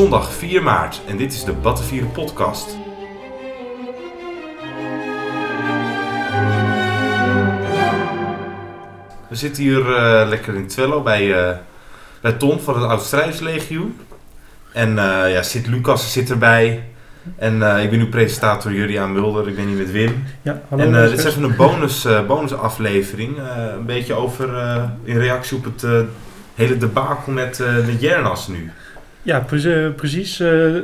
Zondag 4 maart en dit is de Battenvieren podcast. We zitten hier eh, lekker in Twello bij, eh, bij Tom van het Oud-Strijdslegioen. En eh, ja, Sint Lucas zit erbij. En ik ben nu presentator Juriaan Mulder, ik ben hier met Wim. Ja, hallo. en dit is even een bonus, bonusaflevering. een beetje over, in reactie op het hele debakel met, met Jernas nu. Ja, eh, precies. eh, eh,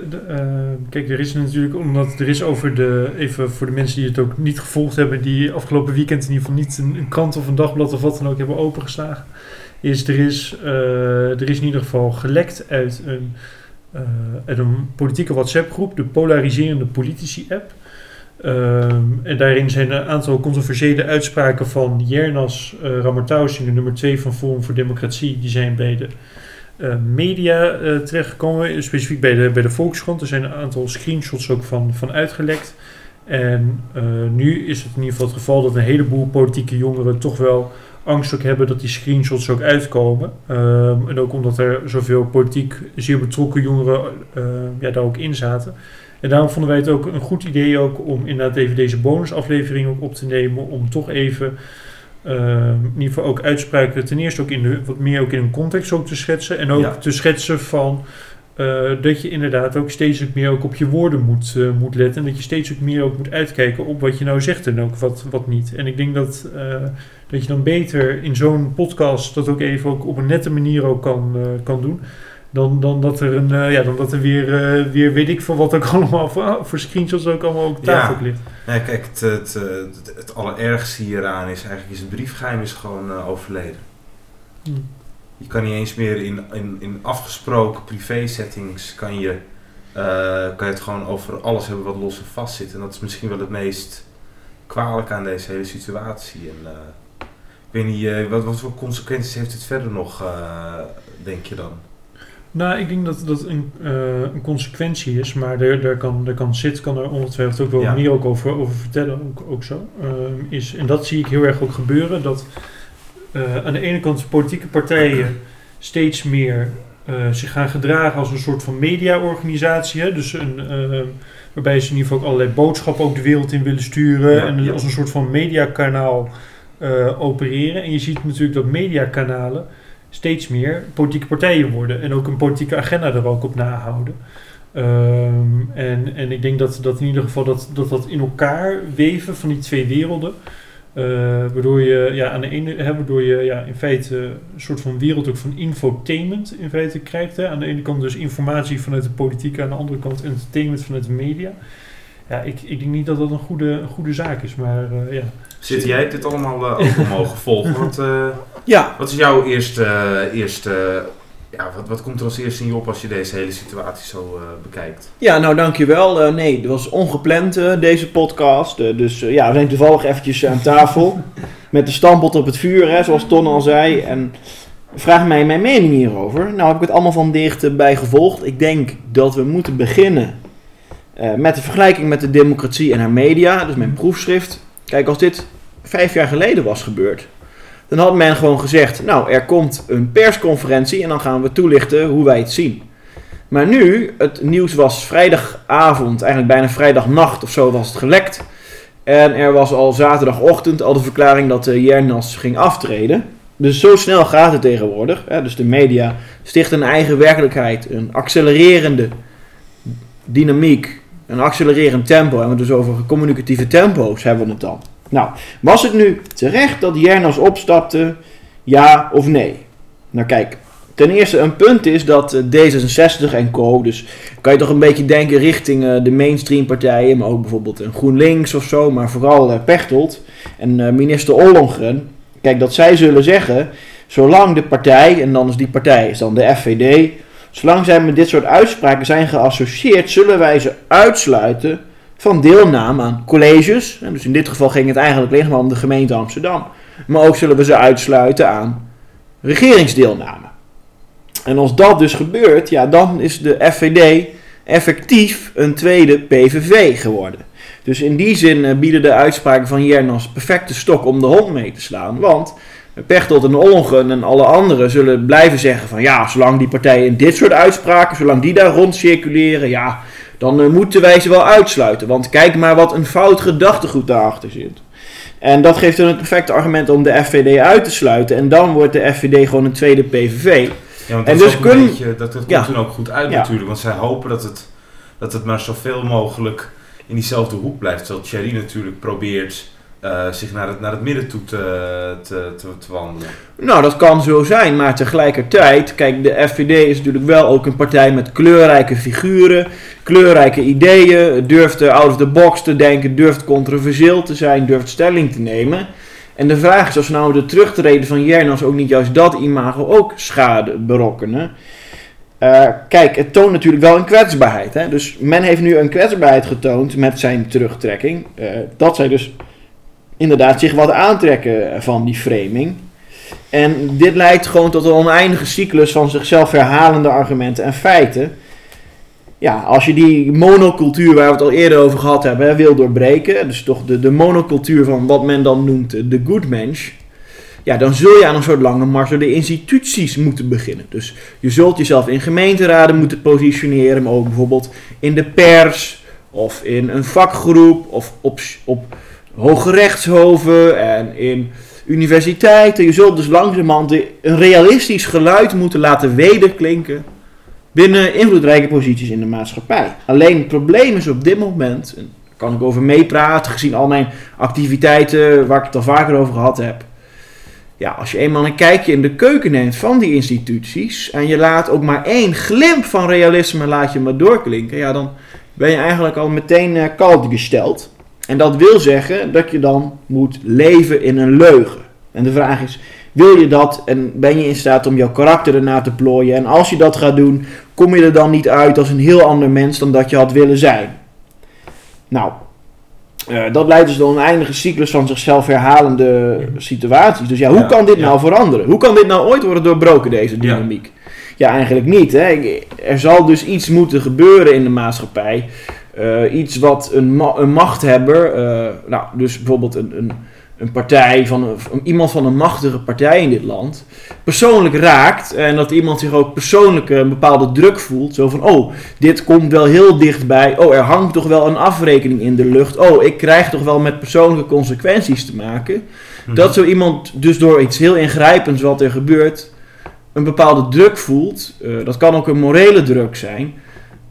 kijk, er is natuurlijk, omdat er is over de, even voor de mensen die het ook niet gevolgd hebben, die afgelopen weekend in ieder geval niet een, krant of een dagblad of wat dan ook hebben opengeslagen, is er is, er is in ieder geval gelekt uit een, uit een politieke WhatsApp-groep, de Polariserende Politici-app. Ehm, en daarin zijn een aantal controversiële uitspraken van Jernas uh, nummer 2 van Forum voor Democratie, die zijn bij de eh, media eh, terechtgekomen, specifiek bij de, bij de Volkskrant. Er zijn een aantal screenshots ook van, van uitgelekt. En eh, nu is het in ieder geval het geval dat een heleboel politieke jongeren toch wel angst ook hebben dat die screenshots ook uitkomen. Ehm, en ook omdat er zoveel politiek zeer betrokken jongeren ja, daar ook in zaten. En daarom vonden wij het ook een goed idee ook om inderdaad even deze bonusaflevering ook op te nemen. Om toch even uh, in ieder geval ook uitspraken ten eerste ook in de, wat meer ook in een context ook te schetsen. En ook Ja. te schetsen van uh, dat je inderdaad ook steeds ook meer ook op je woorden moet, uh, moet letten. En dat je steeds ook meer ook moet uitkijken op wat je nou zegt en ook wat, wat niet. En ik denk dat, uh, dat je dan beter in zo'n podcast dat ook even ook op een nette manier ook kan, kan doen. Dan, dan dat er een, uh, ja, dan dat er weer, uh, weer weet ik veel wat ook allemaal voor, voor screenshots ook allemaal op tafel Ja. ligt. Ja, kijk, het, het, het, het allerergste hieraan is eigenlijk is het briefgeheim is gewoon uh, overleden. Hm. Je kan niet eens meer in, in, in afgesproken privé settings kan je, kan je het gewoon over alles hebben wat los en vast zit. En dat is misschien wel het meest kwalijk aan deze hele situatie. En, ik weet niet, wat, wat voor consequenties heeft het verder nog, denk je dan? Nou, ik denk dat dat een, uh, een consequentie is, maar daar, daar kan, daar kan Sid kan er ongetwijfeld ook wel Ja. meer ook over, over vertellen, ook, ook zo. Uh, is, en dat zie ik heel erg ook gebeuren, dat uh, aan de ene kant politieke partijen steeds meer uh, zich gaan gedragen als een soort van mediaorganisatie. Hè? Dus een, uh, waarbij ze in ieder geval ook allerlei boodschappen ook de wereld in willen sturen Ja, en ja. als een soort van mediakanaal opereren. En je ziet natuurlijk dat mediakanalen steeds meer politieke partijen worden en ook een politieke agenda er ook op nahouden. Um, en, en ik denk dat, dat in ieder geval dat, dat, dat in elkaar weven van die twee werelden. Uh, waardoor je ja, aan de ene hè, waardoor je ja, in feite een soort van wereld ook van infotainment in feite krijgt. Hè. Aan de ene kant dus informatie vanuit de politiek, aan de andere kant entertainment vanuit de media. Ja, ik, ik denk niet dat dat een goede, goede zaak is, maar uh, ja. Zit jij dit allemaal uh, ook mogen volgen? Want, uh, ja. Wat is jouw eerste, eerste ja, wat, wat komt er als eerste in je op als je deze hele situatie zo bekijkt? Ja, nou dankjewel. Nee, het was ongepland deze podcast. dus ja, we zijn toevallig eventjes aan tafel. met de stampot op het vuur, hè, zoals Ton al zei. En vraag mij mijn mening hierover. Nou heb ik het allemaal van dichtbij gevolgd. Ik denk dat we moeten beginnen uh, met de vergelijking met de democratie en haar media. Dus mijn proefschrift. Kijk, als dit vijf jaar geleden was gebeurd, dan had men gewoon gezegd: Nou, er komt een persconferentie en dan gaan we toelichten hoe wij het zien. Maar nu, het nieuws was vrijdagavond, eigenlijk bijna vrijdagnacht of zo was het gelekt. En er was al zaterdagochtend al de verklaring dat de Jernas ging aftreden. Dus zo snel gaat het tegenwoordig. Hè? Dus de media stichten een eigen werkelijkheid, een accelererende dynamiek, een accelererend tempo. En we dus over communicatieve tempo's hebben we het dan. Nou, was het nu terecht dat Jernas opstapte? Ja of nee? Nou kijk, ten eerste een punt is dat D66 en co, dus kan je toch een beetje denken richting uh, de mainstream partijen, maar ook bijvoorbeeld een GroenLinks of zo, maar vooral uh, Pechtold en minister Ollongren. Kijk, dat zij zullen zeggen, zolang de partij, en dan is die partij is dan de FVD, zolang zij met dit soort uitspraken zijn geassocieerd, zullen wij ze uitsluiten van deelname aan colleges. Dus in dit geval ging het eigenlijk alleen maar om de gemeente Amsterdam. Maar ook zullen we ze uitsluiten aan regeringsdeelname. En als dat dus gebeurt, ja, dan is de FVD effectief een tweede PVV geworden. Dus in die zin bieden de uitspraken van Jernas perfecte stok om de hond mee te slaan. Want Pechtold en Ollongren en alle anderen zullen blijven zeggen van ja, zolang die partijen in dit soort uitspraken, zolang die daar rond circuleren, ja, dan eh, moeten wij ze wel uitsluiten. Want kijk maar wat een fout gedachtegoed daarachter zit. En dat geeft dan het perfecte argument om de FVD uit te sluiten. En dan wordt de FVD gewoon een tweede PVV. Ja, want En dat, dus kun- beetje, dat, dat komt Ja. toen ook goed uit Ja. natuurlijk. Want zij hopen dat het, dat het maar zoveel mogelijk in diezelfde hoek blijft. Terwijl Thierry natuurlijk probeert eh, zich naar het, naar het midden toe te, te, te, wandelen. Nou, dat kan zo zijn, maar tegelijkertijd, kijk, de FVD is natuurlijk wel ook een partij met kleurrijke figuren, kleurrijke ideeën, durft eh, out of the box te denken, durft controversieel te zijn, durft stelling te nemen. En de vraag is of nou de terugtreden van Jernas ook niet juist dat imago ook schade berokkenen. Eh, kijk, het toont natuurlijk wel een kwetsbaarheid. Hè? Dus men heeft nu een kwetsbaarheid getoond met zijn terugtrekking. dat zij dus inderdaad zich wat aantrekken van die framing. En dit leidt gewoon tot een oneindige cyclus van zichzelf herhalende argumenten en feiten. Ja, als je die monocultuur waar we het al eerder over gehad hebben, wil doorbreken, dus toch de, de monocultuur van wat men dan noemt de good mensch, ja, dan zul je aan een soort lange mars door de instituties moeten beginnen. Dus je zult jezelf in gemeenteraden moeten positioneren, maar ook bijvoorbeeld in de pers, of in een vakgroep, of op, op hoge rechtshoven en in universiteiten. Je zult dus langzamerhand een realistisch geluid moeten laten wederklinken binnen invloedrijke posities in de maatschappij. Alleen het probleem is op dit moment, en daar kan ik over meepraten gezien al mijn activiteiten waar ik het al vaker over gehad heb. Ja, als je eenmaal een kijkje in de keuken neemt van die instituties en je laat ook maar één glimp van realisme laat je maar doorklinken, ja, dan ben je eigenlijk al meteen uh, koud gesteld. En dat wil zeggen dat je dan moet leven in een leugen. En de vraag is, wil je dat en ben je in staat om jouw karakter ernaar te plooien? En als je dat gaat doen, kom je er dan niet uit als een heel ander mens dan dat je had willen zijn? Nou, uh, dat leidt dus tot een eindige cyclus van zichzelf herhalende situaties. Dus ja, hoe Ja, kan dit ja. nou veranderen? Hoe kan dit nou ooit worden doorbroken, deze dynamiek? Ja, eigenlijk niet. Hè? Er zal dus iets moeten gebeuren in de maatschappij. Uh, iets wat een, ma een machthebber, uh, nou, dus bijvoorbeeld een, een, een partij van een, iemand van een machtige partij in dit land, persoonlijk raakt. En dat iemand zich ook persoonlijk een bepaalde druk voelt. Zo van, oh, dit komt wel heel dichtbij. Oh, er hangt toch wel een afrekening in de lucht. Oh, ik krijg toch wel met persoonlijke consequenties te maken. Mhm. Dat zo iemand dus door iets heel ingrijpends wat er gebeurt, een bepaalde druk voelt. Uh, dat kan ook een morele druk zijn.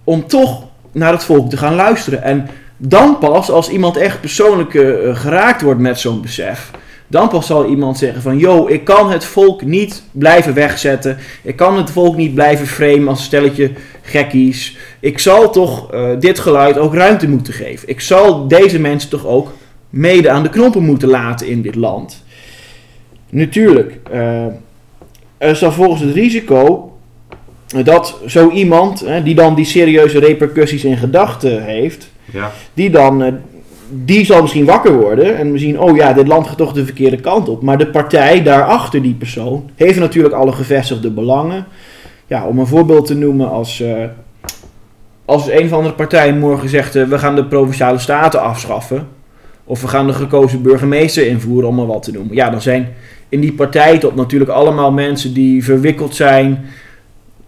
Om toch naar het volk te gaan luisteren. En dan pas, als iemand echt persoonlijk uh, geraakt wordt met zo'n besef, dan pas zal iemand zeggen van, yo, ik kan het volk niet blijven wegzetten. Ik kan het volk niet blijven framen als een stelletje gekkies. Ik zal toch uh, dit geluid ook ruimte moeten geven. Ik zal deze mensen toch ook mede aan de knoppen moeten laten in dit land. Natuurlijk, uh, er zal volgens het risico dat zo iemand, hè, die dan die serieuze repercussies in gedachten heeft, Ja. die dan, uh, die zal misschien wakker worden en zien, oh ja, dit land gaat toch de verkeerde kant op. Maar de partij daarachter die persoon heeft natuurlijk alle gevestigde belangen. Ja, om een voorbeeld te noemen als, uh, als een van de partijen morgen zegt, uh, we gaan de provinciale staten afschaffen, of we gaan de gekozen burgemeester invoeren, om maar wat te noemen. Ja, dan zijn in die partij tot natuurlijk allemaal mensen die verwikkeld zijn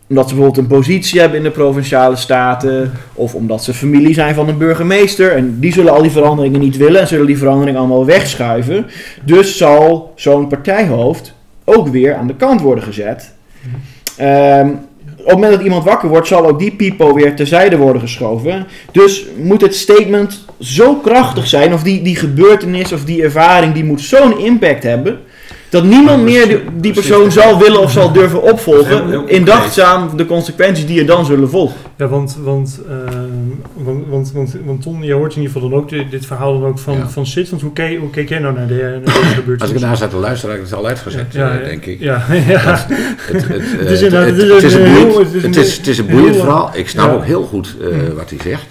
omdat ze bijvoorbeeld een positie hebben in de provinciale staten. Of omdat ze familie zijn van een burgemeester. En die zullen al die veranderingen niet willen. En zullen die veranderingen allemaal wegschuiven. Dus zal zo'n partijhoofd ook weer aan de kant worden gezet. Um, op het moment dat iemand wakker wordt, zal ook die pipo weer terzijde worden geschoven. Dus moet het statement zo krachtig zijn, of die, die gebeurtenis of die ervaring, die moet zo'n impact hebben. Dat niemand meer die, die persoon zal willen of zal durven opvolgen, indachtzaam de consequenties die er dan zullen volgen. Ja, want, want, uh, want, want, want, want Ton, je hoort in ieder geval dan ook dit, dit verhaal dan ook van, ja. van Sid. Want hoe keek, hoe keek jij nou naar, de, naar deze gebeurtenis? Als ik ernaar zat te luisteren, had ik het al uitgezet, ja, ja, uh, denk ik. Ja, ja. Het, is een boeiend, het is, het is een boeiend verhaal. Ik snap ook heel goed uh, wat hij zegt.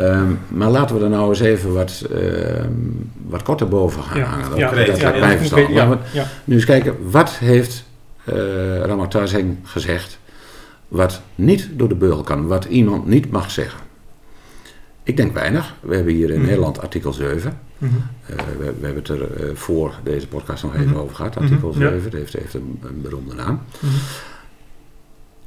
Um, maar laten we er nou eens even wat, uh, wat korter boven gaan ja, hangen. Dat, ja, dat, dat ja, ja, mij verstand. Ja, ja, ja. Nu eens kijken, wat heeft uh, gezegd wat niet door de beugel kan, wat iemand niet mag zeggen? Ik denk weinig. We hebben hier in Mhm. Nederland artikel 7. Mhm. Eh, we, we hebben het er eh, voor deze podcast nog even Mhm. over gehad. Artikel Mhm, ja. 7, dat heeft, heeft een, een beroemde naam.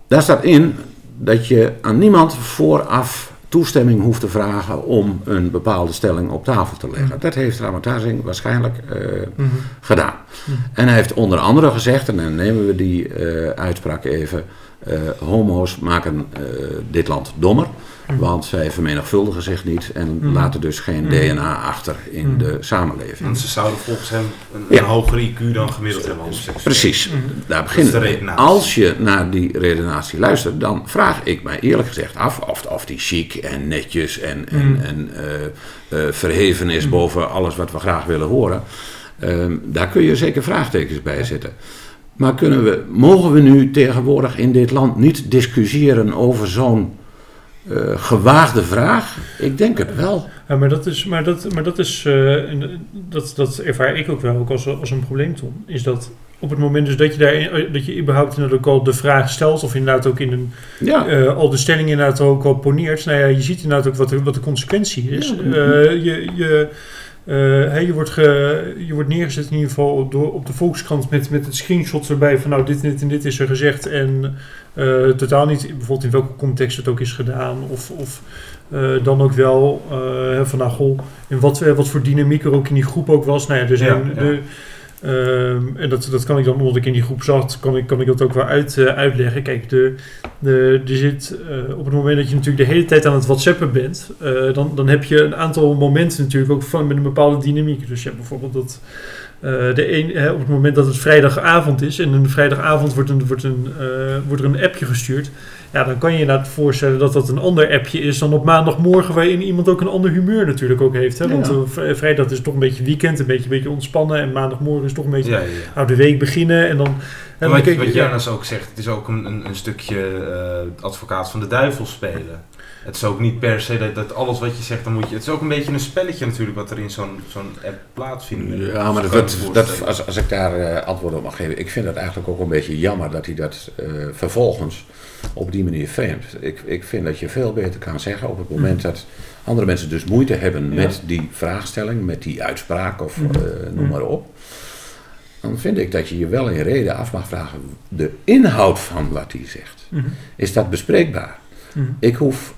Daar staat in dat je aan niemand vooraf toestemming hoeft te vragen om een bepaalde stelling op tafel te leggen. Mhm. Dat heeft Ramatazing waarschijnlijk eh, Mhm. gedaan. Mhm. En hij heeft onder andere gezegd, en dan nemen we die eh, uitspraak even, homo's maken eh, dit land dommer. Mhm. Want zij vermenigvuldigen zich niet en Mhm. laten dus geen Mhm. DNA achter in de samenleving. Want ze zouden volgens hem een, Ja. een hogere IQ dan gemiddeld hebben. Precies, daar beginnen de we. redenatie. Als je naar die redenatie luistert, dan vraag ik mij eerlijk gezegd af of, of die chic en netjes en, en, en eh, eh, verheven is boven alles wat we graag willen horen. Ehm, daar kun je zeker vraagtekens bij zetten. Maar kunnen we, mogen we nu tegenwoordig in dit land niet discussiëren over zo'n eh, gewaagde vraag? Ik denk het wel. Ja, maar dat is, maar dat, maar dat is, eh, dat, dat ervaar ik ook wel ook als, als een probleem, Tom. Is dat op het moment dus dat je daar, dat je überhaupt inderdaad ook al de vraag stelt, of inderdaad ook in een, Ja, eh, al de stelling inderdaad ook al poneert. Nou ja, je ziet inderdaad ook wat de, wat de consequentie is. Ja. Eh, je, je, eh, hè, je, wordt ge, je wordt neergezet in ieder geval door, op de Volkskrant met, met het screenshot erbij van nou dit, dit en dit is er gezegd en eh, totaal niet bijvoorbeeld in welke context het ook is gedaan of, of eh, dan ook wel eh, van nou goh, en wat, eh, wat voor dynamiek er ook in die groep ook was. Nou ja, er zijn Ja, ja. de... ehm, en dat, dat kan ik dan, omdat ik in die groep zat, kan ik, kan ik dat ook wel uit, eh, uitleggen. Kijk, de, de, er zit, eh, op het moment dat je natuurlijk de hele tijd aan het whatsappen bent, eh, dan, dan heb je een aantal momenten natuurlijk ook van, met een bepaalde dynamiek. Dus je hebt bijvoorbeeld dat de een, op het moment dat het vrijdagavond is en een vrijdagavond wordt, een, wordt, een, wordt er een appje gestuurd, ja, dan kan je je inderdaad voorstellen dat dat een ander appje is dan op maandagmorgen, waarin iemand ook een ander humeur natuurlijk ook heeft. Hè? Want Ja. eh, vrijdag is toch een beetje weekend, een beetje, een beetje ontspannen en maandagmorgen is toch een beetje Ja, ja, ja. nou, de week beginnen en dan... En En dan wat, kijk- wat ja. Jonas ook zegt, het is ook een, een, een stukje eh, advocaat van de duivel spelen. Het is ook niet per se dat, dat alles wat je zegt, dan moet je... Het is ook een beetje een spelletje natuurlijk wat er in zo'n zo'n app plaatsvindt. Ja, maar dat, dat, als, als ik daar eh, antwoord op mag geven, ik vind het eigenlijk ook een beetje jammer dat hij dat eh, vervolgens op die manier framet. Ik, ik vind dat je veel beter kan zeggen op het moment dat andere mensen dus moeite hebben Ja. met die vraagstelling, met die uitspraak of Mhm. eh, noem maar op. Dan vind ik dat je je wel in reden af mag vragen de inhoud van wat hij zegt. Mhm. Is dat bespreekbaar? Ik hoef,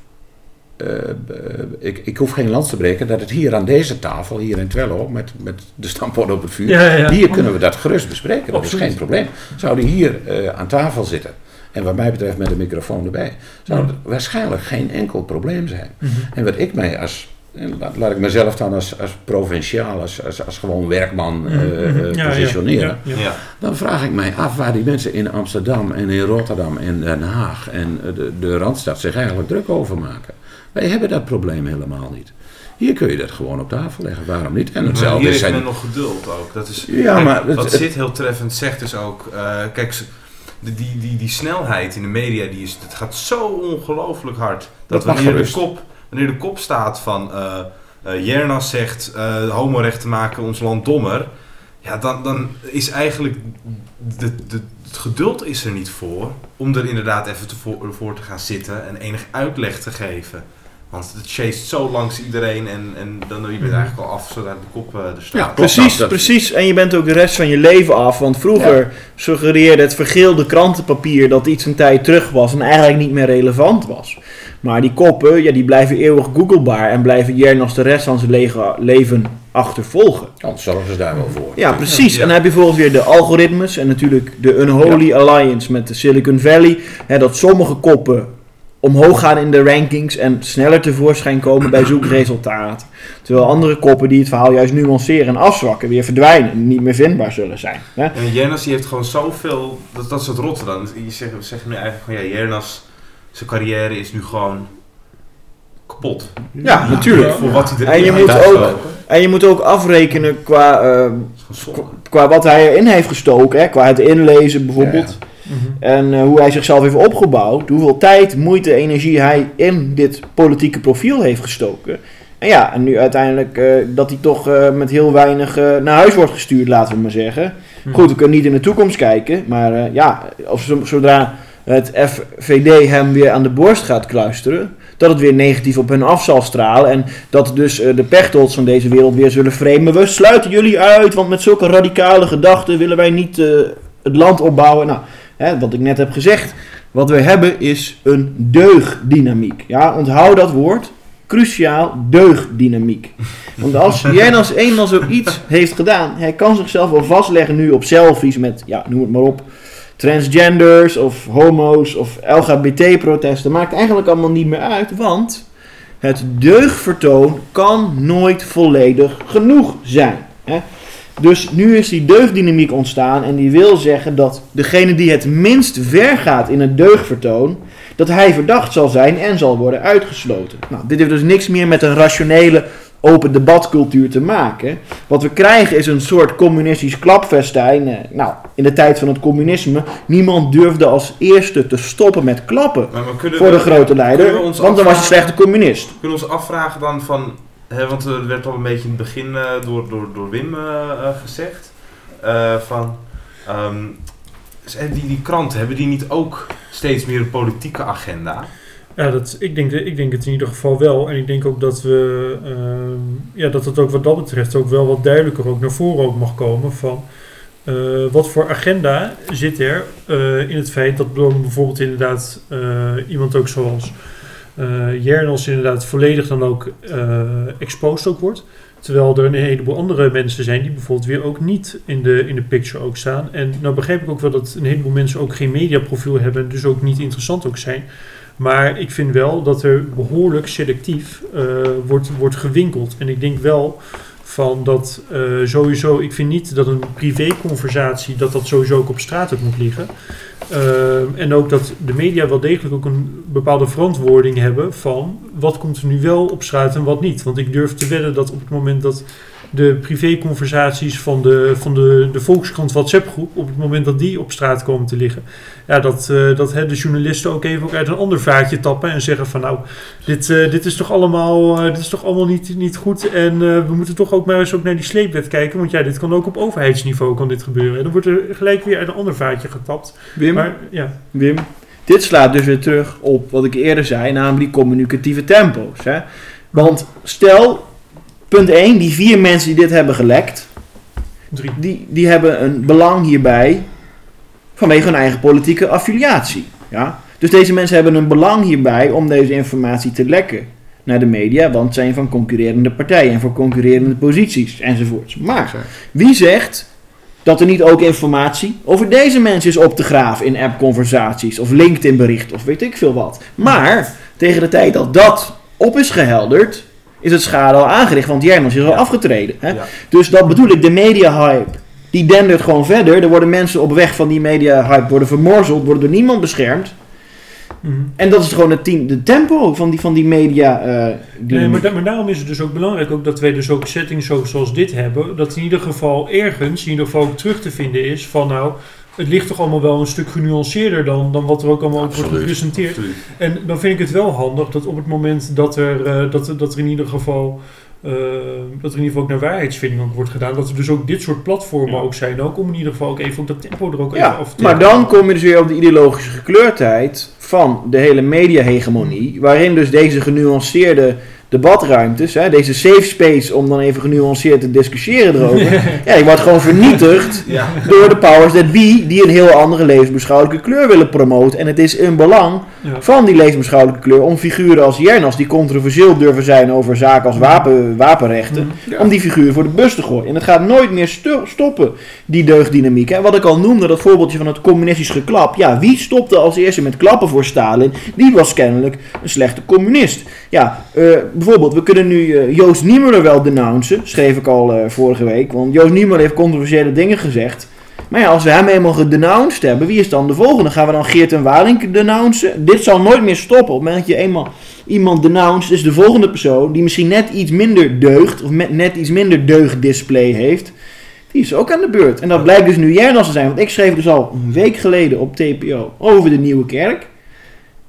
ik, ik hoef geen lans te breken dat het hier aan deze tafel, hier in Twello, met, met de stampot op het vuur, Ja, ja. hier kunnen we dat gerust bespreken. Dat Absoluut. is geen probleem. Zou die hier eh, aan tafel zitten, en wat mij betreft met een microfoon erbij, zou het waarschijnlijk geen enkel probleem zijn. Mhm. En wat ik mij als, laat, ik mezelf dan als, als provinciaal, als, als, als gewoon werkman eh, eh, Ja, positioneren, Ja, ja. Ja. dan vraag ik mij af waar die mensen in Amsterdam en in Rotterdam en Den Haag en eh, de, de Randstad zich eigenlijk druk over maken. Wij hebben dat probleem helemaal niet. Hier kun je dat gewoon op tafel leggen, waarom niet? En Maar hetzelfde hier is zijn... men nog geduld ook. Dat is, Ja, kijk, maar wat het- Sid heel treffend zegt is ook... eh, kijk, de, die, die, die snelheid in de media, die is, het gaat zo ongelooflijk hard. Dat, wanneer, de kop, wanneer de kop staat van... eh eh, Jernas zegt, eh homorechten maken ons land dommer. Ja, dan, dan is eigenlijk... De, de, het geduld is er niet voor om er inderdaad even te voor, voor te gaan zitten en enig uitleg te geven. Want het chased zo langs iedereen en, en dan ben je Mhm. eigenlijk al af zodra de kop eh, er staat. Ja. Precies, dat- precies. En je bent ook de rest van je leven af. Want vroeger suggereerde het vergeelde krantenpapier dat iets een tijd terug was en eigenlijk niet meer relevant was. Maar die koppen, ja, die blijven eeuwig googlebaar en blijven Jernas de rest van zijn lege- leven achtervolgen. Anders zorgen ze daar wel voor. Ja, precies. Ja. En dan heb je vervolgens weer de algoritmes en natuurlijk de Unholy Alliance met de Silicon Valley. Hè, dat sommige koppen omhoog gaan in de rankings en sneller tevoorschijn komen bij zoekresultaten. Terwijl andere koppen die het verhaal juist nuanceren en afzwakken weer verdwijnen en niet meer vindbaar zullen zijn. Hè? En Jernas die heeft gewoon zoveel, dat, dat is het rotte dan. Je zegt, we zeggen nu eigenlijk van ja, Jernas, zijn carrière is nu gewoon kapot. Ja, natuurlijk. Voor wat hij En erin je heeft moet gestoken. ook- En je moet ook afrekenen qua, eh, qua wat hij erin heeft gestoken, hè? qua het inlezen bijvoorbeeld. En eh, hoe hij zichzelf heeft opgebouwd. Hoeveel tijd, moeite, energie hij in dit politieke profiel heeft gestoken. En ja, en nu uiteindelijk eh, dat hij toch eh, met heel weinig naar huis wordt gestuurd, laten we maar zeggen. Mhm. Goed, we kunnen niet in de toekomst kijken. Maar ja, als zo- zodra het FVD hem weer aan de borst gaat kluisteren, dat het weer negatief op hen af zal stralen. En dat dus de pechtots van deze wereld weer zullen framen. We sluiten jullie uit, want met zulke radicale gedachten willen wij niet het land opbouwen. Nou, hè, wat ik net heb gezegd. Wat we hebben is een deugdynamiek. Ja, onthoud dat woord. Cruciaal deugdynamiek. Want als jij als eenmaal zoiets heeft gedaan, hij kan zichzelf wel vastleggen nu op selfies met, ja, noem het maar op, transgenders of homo's of LGBT-protesten. Maakt eigenlijk allemaal niet meer uit, want het deugdvertoon kan nooit volledig genoeg zijn. Hè? Dus nu is die deugddynamiek ontstaan en die wil zeggen dat degene die het minst ver gaat in het deugdvertoon, dat hij verdacht zal zijn en zal worden uitgesloten. Nou, dit heeft dus niks meer met een rationele open debatcultuur te maken. Wat we krijgen is een soort communistisch klapfestijn. Eh, nou, in de tijd van het communisme, niemand durfde als eerste te stoppen met klappen voor de grote leider, want dan was je slechte communist. Kunnen we ons afvragen dan van, hè, want er werd al een beetje in het begin uh, door, door, door Wim uh, gezegd, van... Um, die, die kranten, hebben die niet ook steeds meer een politieke agenda? Ja, dat, ik, denk, ik denk het in ieder geval wel. En ik denk ook dat we uh, ja, dat het ook wat dat betreft ook wel wat duidelijker ook naar voren ook mag komen van wat voor agenda zit er in het feit dat bijvoorbeeld inderdaad iemand ook zoals Jernos inderdaad volledig dan ook exposed ook wordt. Terwijl er een heleboel andere mensen zijn die bijvoorbeeld weer ook niet in de, in de picture ook staan. En nou begrijp ik ook wel dat een heleboel mensen ook geen mediaprofiel hebben en dus ook niet interessant ook zijn. Maar ik vind wel dat er behoorlijk selectief uh, wordt, wordt gewinkeld. En ik denk wel van dat uh, sowieso, ik vind niet dat een privéconversatie, dat dat sowieso ook op straat ook moet liggen. Uh, en ook dat de media wel degelijk ook een bepaalde verantwoording hebben van wat komt er nu wel op straat en wat niet. Want ik durf te wedden dat op het moment dat de privéconversaties van de, van de, de Volkskrant WhatsApp-groep, op het moment dat die op straat komen te liggen, ja, dat, uh, dat hè, de journalisten ook even ook uit een ander vaatje tappen en zeggen van nou, dit, uh, dit is toch allemaal, uh, dit is toch allemaal niet, niet goed en we moeten toch ook maar eens ook naar die sleepwet kijken, want ja, dit kan ook op overheidsniveau kan dit gebeuren. En dan wordt er gelijk weer uit een ander vaatje getapt. Wim, maar, ja. Wim, dit slaat dus weer terug op wat ik eerder zei, namelijk die communicatieve tempo's. Hè? Want stel, punt 1, die vier mensen die dit hebben gelekt, Drie. Die, die hebben een belang hierbij vanwege hun eigen politieke affiliatie. Ja? Dus deze mensen hebben een belang hierbij om deze informatie te lekken naar de media, want zijn van concurrerende partijen en voor concurrerende posities enzovoorts. Maar wie zegt dat er niet ook informatie over deze mensen is op te graven in appconversaties of LinkedIn berichten of weet ik veel wat. Maar tegen de tijd dat dat op is gehelderd, is het schade al aangericht, want Jermans is al afgetreden. Hè? Ja. Dus dat bedoel ik, de media hype, die dendert gewoon verder. Er worden mensen op weg van die media hype worden vermorzeld, worden door niemand beschermd. Mhm. En dat is gewoon het team, de tempo van die, van die media. Uh, die nee, maar, da maar, daarom is het dus ook belangrijk ook dat wij dus ook settings zo, zoals dit hebben. Dat in ieder geval ergens, in ieder geval ook terug te vinden is van nou, het ligt toch allemaal wel een stuk genuanceerder dan, dan wat er ook allemaal Absoluut, wordt gepresenteerd. absoluut. En dan vind ik het wel handig dat op het moment dat er, uh, dat, dat er in ieder geval. Uh, dat er in ieder geval ook naar waarheidsvinding ook wordt gedaan. Dat er dus ook dit soort platformen Ja. ook zijn. Ook om in ieder geval ook even ook dat tempo er ook Ja, even af te maar dan kom je dus weer op de ideologische gekleurdheid van de hele media-hegemonie, waarin dus deze genuanceerde debatruimtes, hè, deze safe space om dan even genuanceerd te discussiëren erover, ja, die wordt gewoon vernietigd Ja. door de powers that be, die een heel andere levensbeschouwelijke kleur willen promoten. En het is een belang Ja. van die levensbeschouwelijke kleur om figuren als Jernas, die controversieel durven zijn over zaken als wapen, wapenrechten, Mhm. om die figuren voor de bus te gooien. En het gaat nooit meer sto- stoppen, die deugddynamiek. En wat ik al noemde, dat voorbeeldje van het communistisch geklap. Ja, wie stopte als eerste met klappen voor Stalin? Die was kennelijk een slechte communist. Ja, eh, bijvoorbeeld, we kunnen nu eh, Joost Niemuller wel denouncen, schreef ik al eh, vorige week. Want Joost Niemuller heeft controversiële dingen gezegd. Maar ja, als we hem eenmaal gedenounced hebben, wie is dan de volgende? Gaan we dan Geert en Waring denouncen? Dit zal nooit meer stoppen. Op het moment dat je eenmaal iemand denounced, is de volgende persoon die misschien net iets minder deugt, of met net iets minder deugddisplay heeft, die is ook aan de beurt. En dat blijkt dus nu Jernas te zijn, want ik schreef dus al een week geleden op TPO over de Nieuwe Kerk.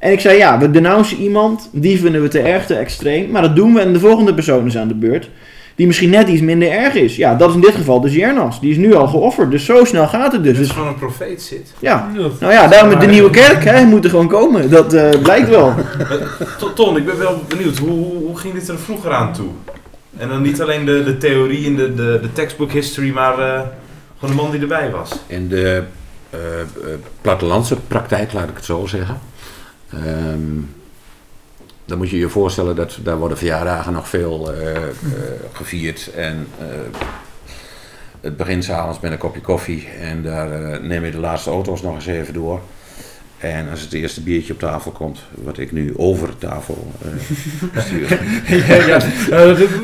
En ik zei, ja, we denouncen iemand, die vinden we te erg, te extreem, maar dat doen we en de volgende persoon is aan de beurt. die misschien net iets minder erg is. Ja, dat is in dit geval de Jernas. Die is nu al geofferd, dus zo snel gaat het dus. Het is dus gewoon een profeet zit. ja, nou ja, daarom de nieuwe kerk, hè, moet er gewoon komen. Dat uh, blijkt wel. Ton, ik ben wel benieuwd, hoe, hoe ging dit er vroeger aan toe? En dan niet alleen de, de theorie en de, de, de textbook history, maar uh, gewoon de man die erbij was. In de uh, plattelandse praktijk, laat ik het zo zeggen. Um, dan moet je je voorstellen dat daar worden verjaardagen nog veel uh, uh, gevierd. En uh, het begint s'avonds met een kopje koffie en daar neem je de laatste auto's nog eens even door. En als het eerste biertje op tafel komt, wat ik nu over tafel stuur. ja, ja.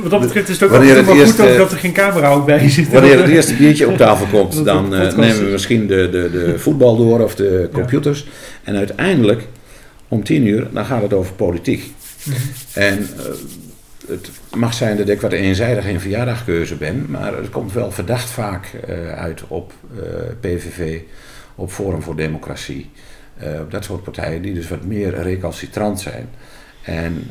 Wat dat betreft is het ook wel goed eerste, dat er geen camera ook bij zit. Wanneer het eerste biertje op tafel komt, dan nemen we misschien de, de, de voetbal door of de computers. Ja. En uiteindelijk, om tien uur, dan gaat het over politiek. Mm -hmm. En het mag zijn dat ik wat eenzijdig in verjaardagkeuze ben, maar het komt wel verdacht vaak uit op PVV, op Forum voor Democratie. Uh, dat soort partijen die dus wat meer recalcitrant zijn. En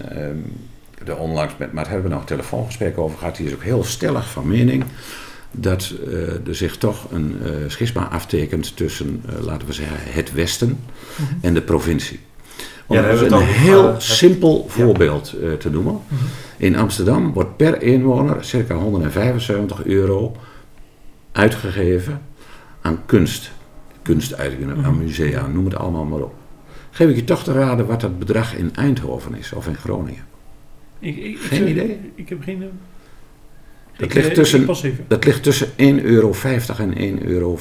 de onlangs met Maart hebben we nog een telefoongesprek over gehad. Die is ook heel stellig van mening dat uh, er zich toch een uh, schisma aftekent tussen, laten we zeggen, het Westen mm -hmm. en de provincie. Om ja, een heel simpel voorbeeld ja. te noemen. -hmm. In Amsterdam wordt per inwoner circa 175 euro uitgegeven aan kunst kunstuitingen, aan musea, noem het allemaal maar op. Geef ik je toch te raden wat dat bedrag in Eindhoven is of in Groningen? Ik, ik, geen ik, idee? Ik heb geen... Dat, ligt tussen, dat ligt tussen 1,50 euro en 1,75 euro.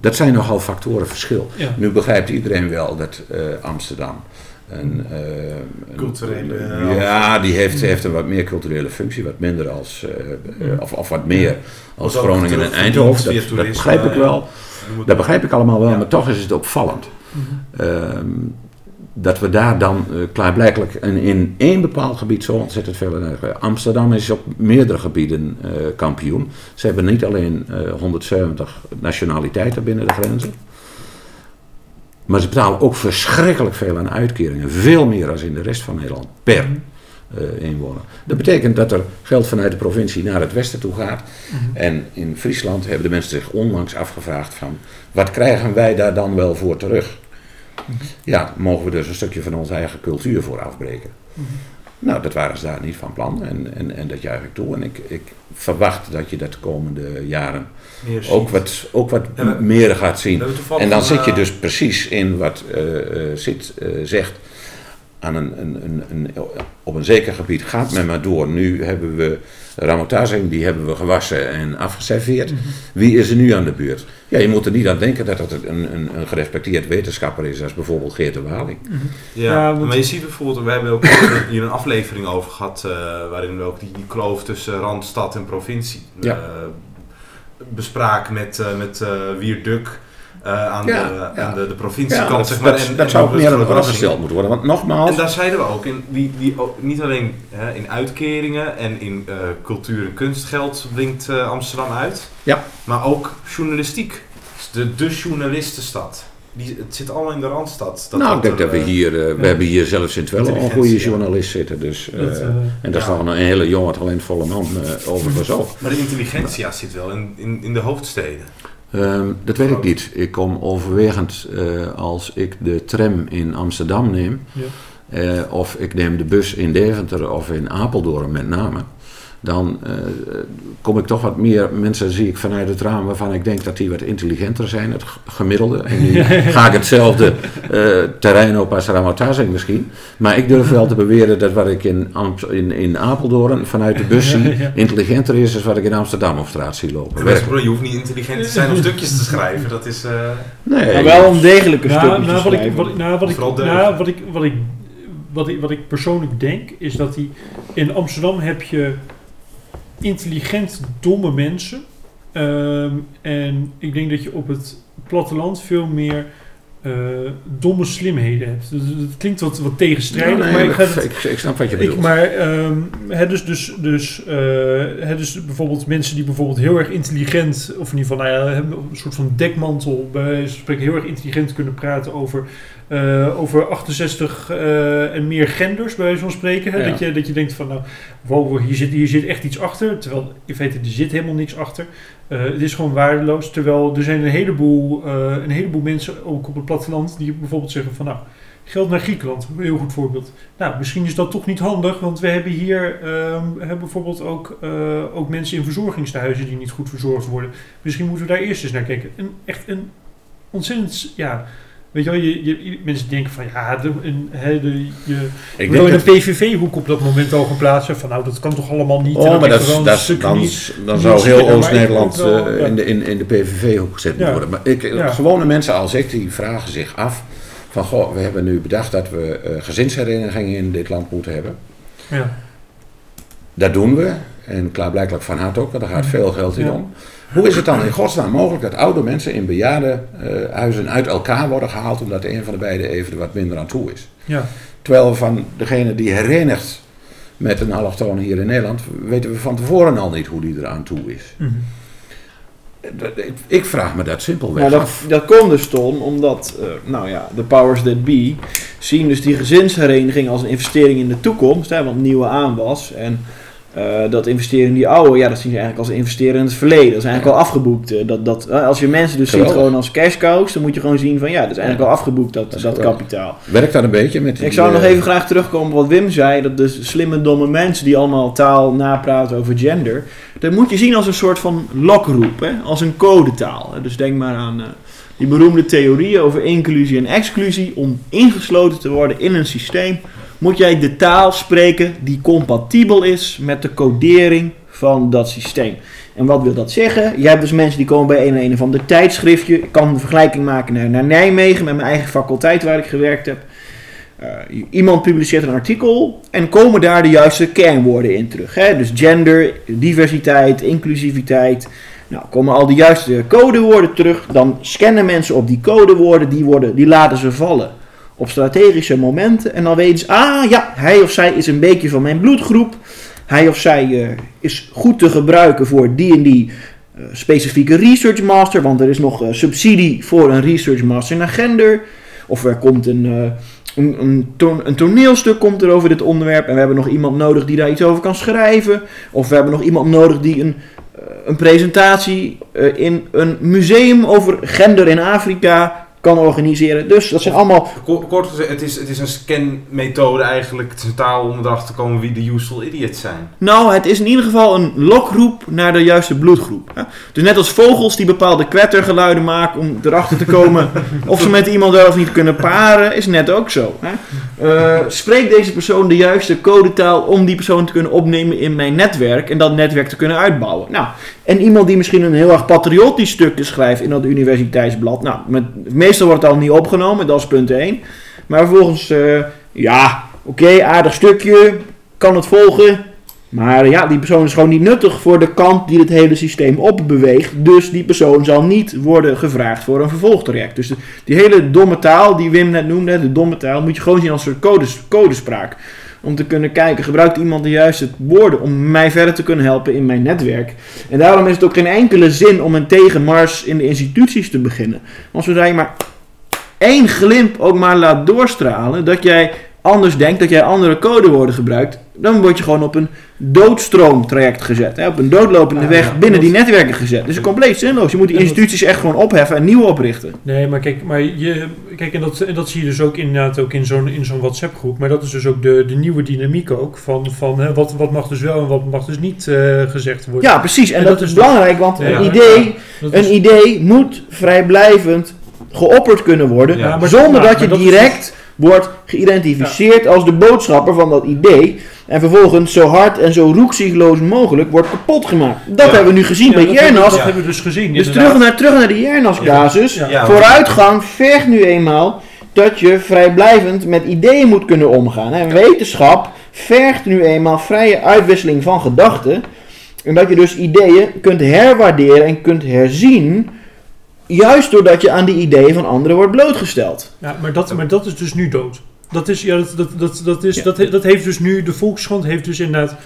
Dat, zijn nogal factoren verschil. Ja. Nu begrijpt iedereen wel dat uh, Amsterdam een, uh, culturele. Een, ja, die heeft, heeft een wat meer culturele functie, wat minder als, uh, of, of wat meer als Groningen en Eindhoven. Dat, dat, begrijp ik wel. Dat begrijp ik allemaal wel, ja. maar toch is het opvallend. Mm -hmm. um, dat we daar dan uh, klaarblijkelijk in, in één bepaald gebied zo ontzettend veel in Amsterdam is op meerdere gebieden uh, kampioen. Ze hebben niet alleen uh, 170 nationaliteiten binnen de grenzen. Maar ze betalen ook verschrikkelijk veel aan uitkeringen. Veel meer dan in de rest van Nederland per uh, inwoner. Dat betekent dat er geld vanuit de provincie naar het westen toe gaat. -hmm. En in Friesland hebben de mensen zich onlangs afgevraagd van... wat krijgen wij daar dan wel voor terug? Mm -hmm. Ja, mogen we dus een stukje van onze eigen cultuur voor afbreken. Mm -hmm. Nou, dat waren ze daar niet van plan en, en, en dat juich ik toe. En ik, ik verwacht dat je dat de komende jaren ook wat, ook wat ja, we, meer gaat zien. En dan zit je dus precies in wat uh, Sid zegt. Aan een, een, een, een, op een zeker gebied gaat men maar door. Nu hebben we ramotazing, die hebben we gewassen en afgeserveerd. -hmm. Wie is er nu aan de beurt? Ja, je moet er niet aan denken dat het een, een, een gerespecteerd wetenschapper is, als bijvoorbeeld Geert de Waling. -hmm. Ja, ja maar je ziet bijvoorbeeld, we hebben ook hier een aflevering over gehad, uh, waarin we ook die, die kloof tussen Randstad en provincie ja. uh, bespraken met, uh, met Wier Duk. Uh, aan, ja, de, ja. aan de, de provinciekant. Ja, zeg maar. Dat, en, dat en zou ook meer aan de gesteld moeten worden. Want nogmaals... En daar zeiden we ook, in, die, die, niet alleen hè, in uitkeringen en in uh, cultuur en kunstgeld blinkt uh, Amsterdam uit. Ja. Maar ook journalistiek. De, de journalistenstad. Die, het zit allemaal in de Randstad. Dat nou, ik denk dat we hier, uh, we hebben hier zelfs in Twello een goede journalist zitten. Dus, uh, dat, uh, en dat is nog een hele jonge, talentvolle man, overigens ook. Maar de intelligentia zit wel in, in, in de hoofdsteden. Um, dat weet ik niet. Ik kom overwegend uh, als ik de tram in Amsterdam neem, ja. uh, of ik neem de bus in Deventer of in Apeldoorn met name. Dan uh, kom ik toch wat meer mensen zie ik vanuit het raam waarvan ik denk dat die wat intelligenter zijn, het gemiddelde. En nu ga ik hetzelfde terrein op als Ramotazing misschien. Maar ik durf wel te beweren dat wat ik in, in, in Apeldoorn vanuit de bus zie intelligenter is dan wat ik in Amsterdam op straat zie lopen. Je hoeft niet intelligent te zijn om stukjes te schrijven. Dat is. nee, maar wel om degelijke nou, stukjes nou, te wat ik, wat, nou, wat ik, nou, wat ik, wat ik wat ik, wat ik persoonlijk denk, is dat die in Amsterdam heb je intelligent domme mensen. Um, en ik denk dat je op het platteland veel meer uh, domme slimheden hebt. Dus het klinkt wat, wat tegenstrijdig, ja, nee, maar ik, het, ik, ik, snap wat je bedoelt. Ik, maar um, hè, dus, dus, dus, uh, hè, dus bijvoorbeeld mensen die bijvoorbeeld heel erg intelligent, of in ieder geval nou ja, een soort van dekmantel, bij spreken heel erg intelligent kunnen praten over uh, over 68 uh, en meer genders, bij wijze van spreken. Hè? Ja. Dat, je, dat je denkt van, nou, wow, hier zit, hier zit echt iets achter. Terwijl in feite er zit helemaal niks achter. Uh, het is gewoon waardeloos. Terwijl er zijn een heleboel, een heleboel mensen, ook op het platteland, die bijvoorbeeld zeggen van, nou, geld naar Griekenland, een heel goed voorbeeld. Nou, misschien is dat toch niet handig, want we hebben hier hebben bijvoorbeeld ook, uh, ook mensen in verzorgingstehuizen die niet goed verzorgd worden. Misschien moeten we daar eerst eens naar kijken. Een, echt een ontzettend, ja, Weet je wel, je, je, mensen denken van ja, de, een, he, de, je ik wil in een PVV-hoek op dat moment al gaan plaatsen. Van nou, dat kan toch allemaal niet. Oh, maar dat, dat, dan, niet, dan zou heel Oost-Nederland uh, in, de, in, in de PVV-hoek gezet ja. worden. Maar ik, ja. gewone mensen als ik, die vragen zich af van goh, we hebben nu bedacht dat we uh, gezinsherenigingen in dit land moeten hebben. Ja. Dat doen we. En klaarblijkelijk van harte ook, want daar gaat veel geld in om. Hoe is het dan in godsnaam mogelijk dat oude mensen in bejaardenhuizen uh, uit elkaar worden gehaald omdat de een van de beiden even er wat minder aan toe is? Ja. Terwijl van degene die herenigt met een allochtoon hier in Nederland, weten we van tevoren al niet hoe die eraan toe is. Mm -hmm. Ik vraag me dat simpelweg ja, dat, dat komt dus, Ton, omdat uh, nou ja, de powers that be zien dus die gezinshereniging als een investering in de toekomst, hè, want nieuwe aanwas. En uh, dat investeren in die oude, ja, dat zien ze eigenlijk als investeren in het verleden. Dat is eigenlijk al afgeboekt. Uh, dat, dat, als je mensen dus ziet gewoon als cash cows, dan moet je gewoon zien van ja, dat is eigenlijk al afgeboekt, dat, dat, dat kapitaal. Werkt dat een beetje met die, Ik zou nog even graag terugkomen op wat Wim zei, dat de slimme domme mensen die allemaal taal napraten over gender, dat moet je zien als een soort van lokroep, hè? als een codetaal. Dus denk maar aan uh, die beroemde theorieën over inclusie en exclusie. Om ingesloten te worden in een systeem moet jij de taal spreken die compatibel is met de codering van dat systeem. En wat wil dat zeggen? Je hebt dus mensen die komen bij een en een van de tijdschriftje. Ik kan een vergelijking maken naar, naar Nijmegen met mijn eigen faculteit waar ik gewerkt heb. Uh, iemand publiceert een artikel en komen daar de juiste kernwoorden in terug. Hè? Dus gender, diversiteit, inclusiviteit. Nou, komen al de juiste codewoorden terug. Dan scannen mensen op die codewoorden, die, worden, die laten ze vallen op strategische momenten. En dan weten ze, ah ja, hij of zij is een beetje van mijn bloedgroep. Hij of zij uh, is goed te gebruiken voor die en die uh, specifieke research master. Want er is nog uh, subsidie voor een research master naar gender. Of er komt een, een, een, een, toneelstuk komt er over dit onderwerp. En we hebben nog iemand nodig die daar iets over kan schrijven. Of we hebben nog iemand nodig die een, een presentatie in een museum over gender in Afrika kan organiseren. Dus dat zijn allemaal... Kort gezegd, het is, het is een scanmethode eigenlijk totaal om erachter te komen wie de useful idiots zijn. Nou, het is in ieder geval een lokroep naar de juiste bloedgroep. Hè? Dus net als vogels die bepaalde kwettergeluiden maken om erachter te komen of ze met iemand wel of niet kunnen paren, is net ook zo. Hè? Uh, spreekt deze persoon de juiste codetaal om die persoon te kunnen opnemen in mijn netwerk en dat netwerk te kunnen uitbouwen. Nou, en iemand die misschien een heel erg patriotisch stukje schrijft in dat universiteitsblad. Nou, met, meestal wordt het al niet opgenomen, dat is punt 1. Maar vervolgens, uh, ja, oké, aardig stukje, kan het volgen. Maar ja, die persoon is gewoon niet nuttig voor de kant die het hele systeem opbeweegt. Dus die persoon zal niet worden gevraagd voor een vervolgtraject. Dus die hele domme taal die Wim net noemde, de domme taal, moet je gewoon zien als een soort codes, codespraak om te kunnen kijken, gebruikt iemand de juiste woorden om mij verder te kunnen helpen in mijn netwerk. En daarom is het ook geen enkele zin om een tegenmars in de instituties te beginnen. Want zodra je maar één glimp ook maar laat doorstralen, dat jij anders denkt, dat jij andere codewoorden gebruikt, dan word je gewoon op een doodstroomtraject gezet. Hè? Op een doodlopende weg binnen die netwerken gezet. Dus compleet zinloos. Je moet die instituties echt gewoon opheffen en nieuw oprichten. Nee, maar kijk, maar je, kijk en, dat, en dat zie je dus ook inderdaad ook in zo'n in zo'n WhatsApp groep. Maar dat is dus ook de, de nieuwe dynamiek ook. Van, van hè, wat, wat mag dus wel en wat mag dus niet uh, gezegd worden. Ja, precies. En, dat, is belangrijk, want een, idee, een idee moet vrijblijvend geopperd kunnen worden. Maar, zonder dat je direct wordt geïdentificeerd als de boodschapper van dat idee. En vervolgens zo hard en zo roekzichtloos mogelijk wordt kapot gemaakt. Dat hebben we nu gezien bij Jernas. Dat hebben we dus gezien. Dus terug naar, terug naar de Jernas-casus. Vooruitgang vergt nu eenmaal dat je vrijblijvend met ideeën moet kunnen omgaan. En wetenschap vergt nu eenmaal vrije uitwisseling van gedachten. En dat je dus ideeën kunt herwaarderen en kunt herzien Juist doordat je aan die ideeën van anderen wordt blootgesteld. Ja, maar dat, maar dat is dus nu dood. Dat, is, ja, dat, dat, dat, dat, is, dat, dat heeft dus nu, de Volkskrant heeft dus inderdaad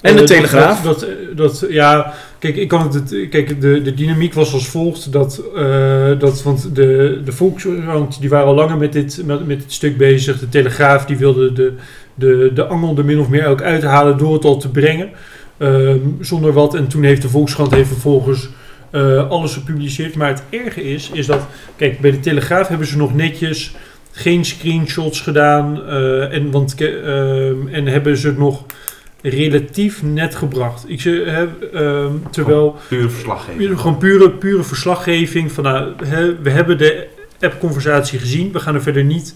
En de Eh, Telegraaf. Dat, dat, dat, ja, kijk, ik kan het, kijk de, de dynamiek was als volgt. Dat, eh, dat, want de, de Volkskrant die waren al langer met dit, met, met dit stuk bezig. De Telegraaf die wilde de, de, de angel er min of meer ook uithalen door het al te brengen. Ehm, zonder wat. En toen heeft de Volkskrant heeft vervolgens eh, alles gepubliceerd. Maar het erge is, is dat, kijk, bij de Telegraaf hebben ze nog netjes geen screenshots gedaan. eh, en, want, ehm, en hebben ze het nog relatief net gebracht. Ik zeg, hè, ehm, terwijl Pure verslaggeving. gewoon pure, pure verslaggeving van nou, hè, we hebben de app-conversatie gezien, we gaan er verder niet.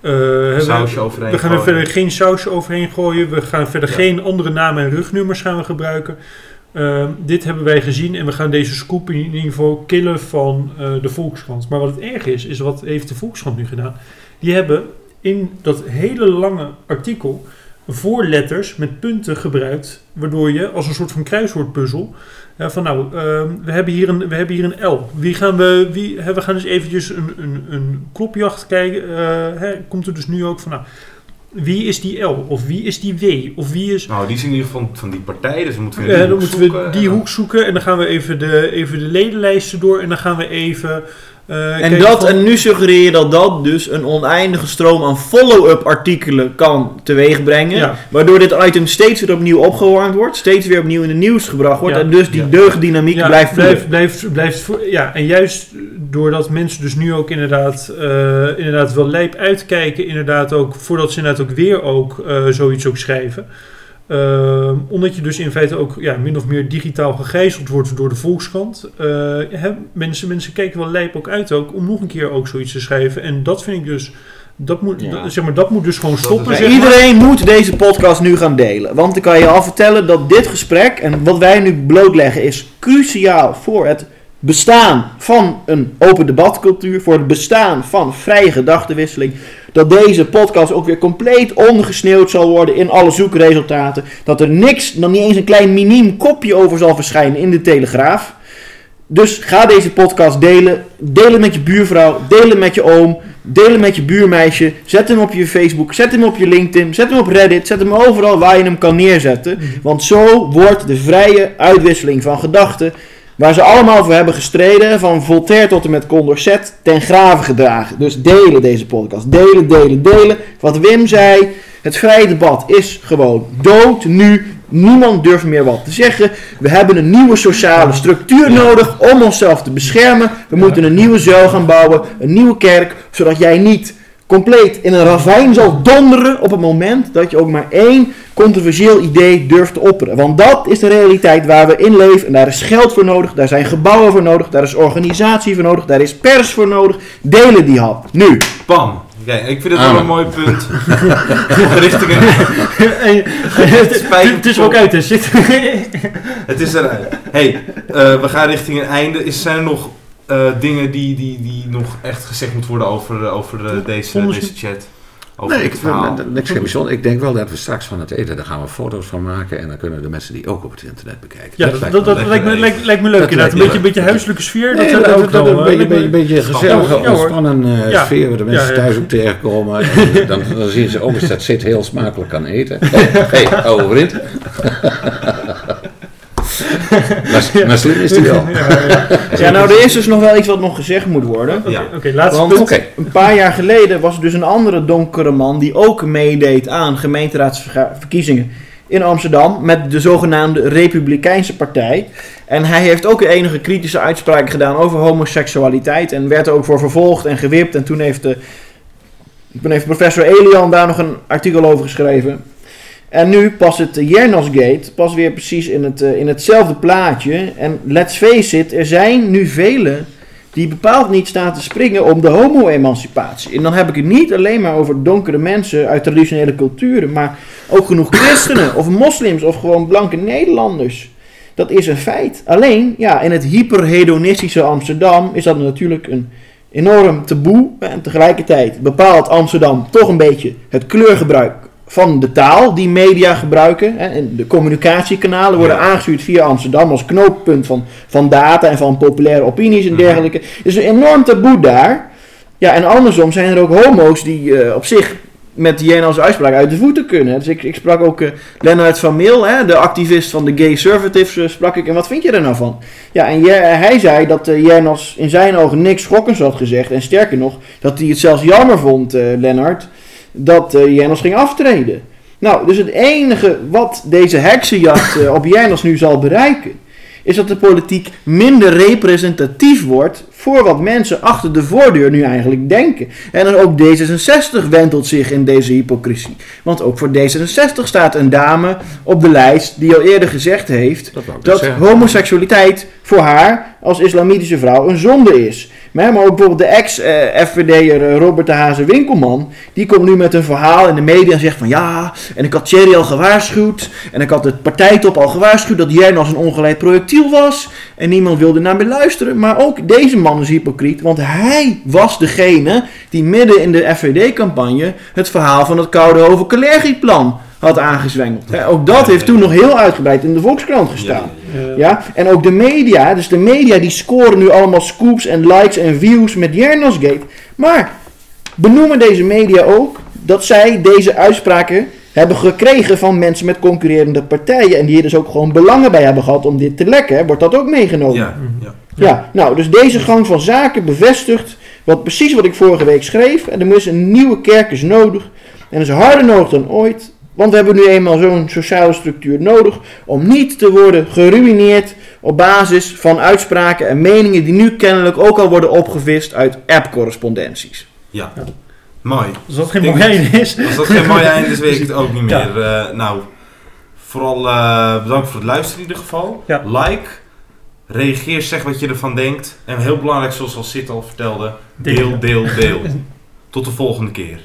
eh, hè, we- Sausje overheen. we gaan er gooien. verder geen saus overheen gooien. We gaan verder Ja. geen andere namen en rugnummers gaan we gebruiken. Ehm, dit hebben wij gezien en we gaan deze scoop in ieder geval killen van eh, de Volkskrant. Maar wat het erg is, is wat heeft de Volkskrant nu gedaan? Die hebben in dat hele lange artikel voorletters met punten gebruikt, waardoor je als een soort van kruiswoordpuzzel van nou, ehm, we, hebben hier een, we hebben hier een L. Wie gaan we, wie, we gaan dus eventjes een, een, een klopjacht kijken. eh, hè, komt er dus nu ook van nou, wie is die L? Of wie is die W? Of wie is... Nou, die is in ieder geval van die partij, dus we moeten weer Ja, die dan hoek moeten we zoeken die en dan- hoek zoeken en dan gaan we even de, even de ledenlijsten door en dan gaan we even... eh, En, dat, en nu suggereer je dat dat dus een oneindige stroom aan follow-up artikelen kan teweegbrengen. Ja. Waardoor dit item steeds weer opnieuw opgewarmd wordt. Steeds weer opnieuw in de nieuws gebracht wordt. Ja. En dus die Ja. deugddynamiek Ja, blijft voeren. blijft, blijft, blijft voor- ja, en juist doordat mensen dus nu ook inderdaad, eh, inderdaad wel lijp uitkijken, inderdaad ook, voordat ze inderdaad ook weer ook eh, zoiets ook schrijven. Ehm, omdat je dus in feite ook ja, min of meer digitaal gegijzeld wordt door de Volkskrant. Eh, hè, mensen, mensen kijken wel lijp ook uit ook om nog een keer ook zoiets te schrijven. En dat vind ik dus, dat moet, Ja. dat, zeg maar, dat moet dus gewoon stoppen. is- Ja, zeg maar. iedereen moet deze podcast nu gaan delen. Want ik kan je al vertellen dat dit gesprek en wat wij nu blootleggen is cruciaal voor het bestaan van een open debatcultuur. Voor het bestaan van vrije gedachtenwisseling. Dat deze podcast ook weer compleet ondergesneeuwd zal worden in alle zoekresultaten. Dat er niks, nog niet eens een klein miniem kopje over zal verschijnen in de Telegraaf. Dus ga deze podcast delen. Deel het met je buurvrouw. Deel het met je oom. Deel hem met je buurmeisje. Zet hem op je Facebook. Zet hem op je LinkedIn. Zet hem op Reddit. Zet hem overal waar je hem kan neerzetten. Want zo wordt de vrije uitwisseling van gedachten. Waar ze allemaal voor hebben gestreden. Van Voltaire tot en met Condorcet. Ten graven gedragen. Dus delen deze podcast. Delen, delen, delen. Wat Wim zei. Het vrije debat is gewoon dood nu. Niemand durft meer wat te zeggen. We hebben een nieuwe sociale structuur nodig om onszelf te beschermen. We moeten een nieuwe zuil gaan bouwen, een nieuwe kerk, zodat jij niet compleet in een ravijn zal donderen op het moment dat je ook maar één controversieel idee durft te opperen. Want dat is de realiteit waar we in leven en daar is geld voor nodig, daar zijn gebouwen voor nodig, daar is organisatie voor nodig, daar is pers voor nodig. Delen die hap. Nu. Bam. Oké, ik vind het wel Amen. een mooi punt. Richting een- het, spijt het is ook uit, hè? Shit. Het is eruit. hey, eh, we gaan richting een einde. Is, zijn er nog eh, dingen die, die, die nog echt gezegd moeten worden over, eh, over eh, deze, deze chat? Over Nee, ik, verhaal? niks geen bijzonder. Ik denk wel dat we straks van het eten, daar gaan we foto's van maken en dan kunnen de mensen die ook op het internet bekijken. Ja, dat, lijkt dat, me dat leuk. lijkt, me, lijkt, lijkt me leuk Dat inderdaad. Een lijkt beetje, me beetje huiselijke sfeer. Nee, dat ook dat, wel, een beetje, lijkt me- beetje, beetje gezellige, Ja, ontspannen Ja. sfeer waar de mensen Ja, ja. thuis ook tegenkomen. En dan, dan zien ze ook eens dat zit heel smakelijk kan eten. Hé, hey, oude vriend. maar, maar slim is die wel. Ja, nou, er is dus nog wel iets wat nog gezegd moet worden. Oké, Ja. oké, laatste Want punt. Oké. een paar jaar geleden was er dus een andere donkere man die ook meedeed aan gemeenteraadsverkiezingen in Amsterdam met de zogenaamde Republikeinse Partij. En hij heeft ook enige kritische uitspraken gedaan over homoseksualiteit en werd er ook voor vervolgd en gewipt. En toen heeft, de, toen heeft professor Elian daar nog een artikel over geschreven. En nu past het Jernosgate pas weer precies in, het, eh, in hetzelfde plaatje. En let's face it, er zijn nu velen die bepaald niet staan te springen om de homo-emancipatie. En dan heb ik het niet alleen maar over donkere mensen uit traditionele culturen, maar ook genoeg christenen of moslims of gewoon blanke Nederlanders. Dat is een feit. Alleen, ja, in het hyperhedonistische Amsterdam is dat natuurlijk een enorm taboe. En tegelijkertijd bepaalt Amsterdam toch een beetje het kleurgebruik van de taal die media gebruiken. Hè, en de communicatiekanalen worden Ja. aangestuurd via Amsterdam als knooppunt van, van data en van populaire opinies en Mhm. dergelijke. Er is een enorm taboe daar. Ja, en andersom zijn er ook homo's die eh, op zich met Jenas uitspraak uit de voeten kunnen. Dus ik, ik sprak ook uh, Lennart van Meel, hè, de activist van de Gay Conservatives, uh, sprak ik. En wat vind je er nou van? Ja, en hij zei dat uh, Jenas in zijn ogen niks schokkends had gezegd. En sterker nog, dat hij het zelfs jammer vond, Lennart, dat uh, ging aftreden. Nou, dus het enige wat deze heksenjacht op Jenas nu zal bereiken is dat de politiek minder representatief wordt voor wat mensen achter de voordeur nu eigenlijk denken. En dan ook D66 wentelt zich in deze hypocrisie. Want ook voor D66 staat een dame op de lijst die al eerder gezegd heeft dat, dat homoseksualiteit voor haar als islamitische vrouw een zonde is. Maar ook bijvoorbeeld de ex-FVD'er eh, Robert de Hazen Winkelman, die komt nu met een verhaal in de media en zegt van ja, en ik had Thierry al gewaarschuwd, en ik had het partijtop al gewaarschuwd dat jij als een ongeleid projectiel was, en niemand wilde naar me luisteren. Maar ook deze man is hypocriet, want hij was degene die midden in de FVD-campagne het verhaal van het Koude Hoven plan had aangezwengeld. ook dat heeft toen nog heel uitgebreid in de Volkskrant gestaan. Ja, En ook de media, dus de media die scoren nu allemaal scoops en likes en views met Jernosgate. Maar benoemen deze media ook dat zij deze uitspraken hebben gekregen van mensen met concurrerende partijen. En die er dus ook gewoon belangen bij hebben gehad om dit te lekken. Wordt dat ook meegenomen? Ja, ja. ja, nou, dus deze gang van zaken bevestigt wat, precies wat ik vorige week schreef. En er is een nieuwe kerk is nodig. En is harder nodig dan ooit. Want we hebben nu eenmaal zo'n sociale structuur nodig om niet te worden geruineerd op basis van uitspraken en meningen die nu kennelijk ook al worden opgevist uit app-correspondenties. Ja. Mooi. Als dat geen mooi einde is. Als dat geen mooi einde is, weet ik het ook niet meer. Uh, nou, vooral uh, bedankt voor het luisteren in ieder geval. Ja. Like, reageer, zeg wat je ervan denkt. En heel belangrijk, zoals al Sid al vertelde, deel, deel, deel. Tot de volgende keer.